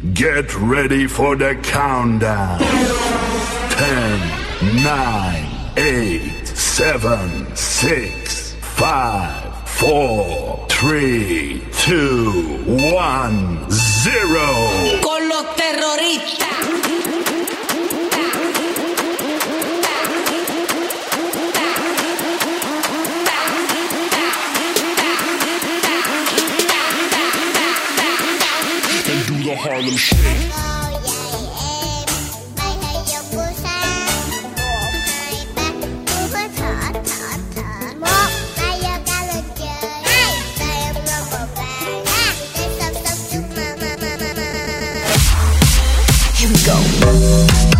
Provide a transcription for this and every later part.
Get ready for the countdown. 10, 9, 8, 7, 6, 5, 4, 3, 2, 1, 0. on Harlem Shake. go.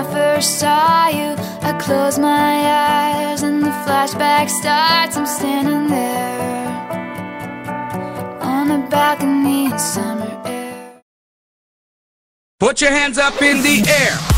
I first saw you, I close my eyes and the flashback starts. I'm standing there on the balcony in summer air. Put your hands up in the air.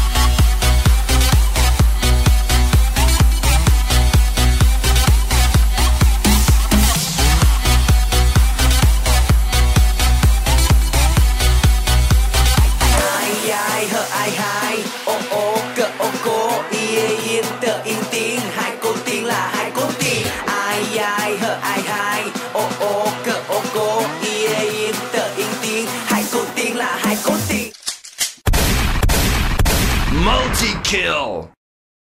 kill.